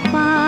花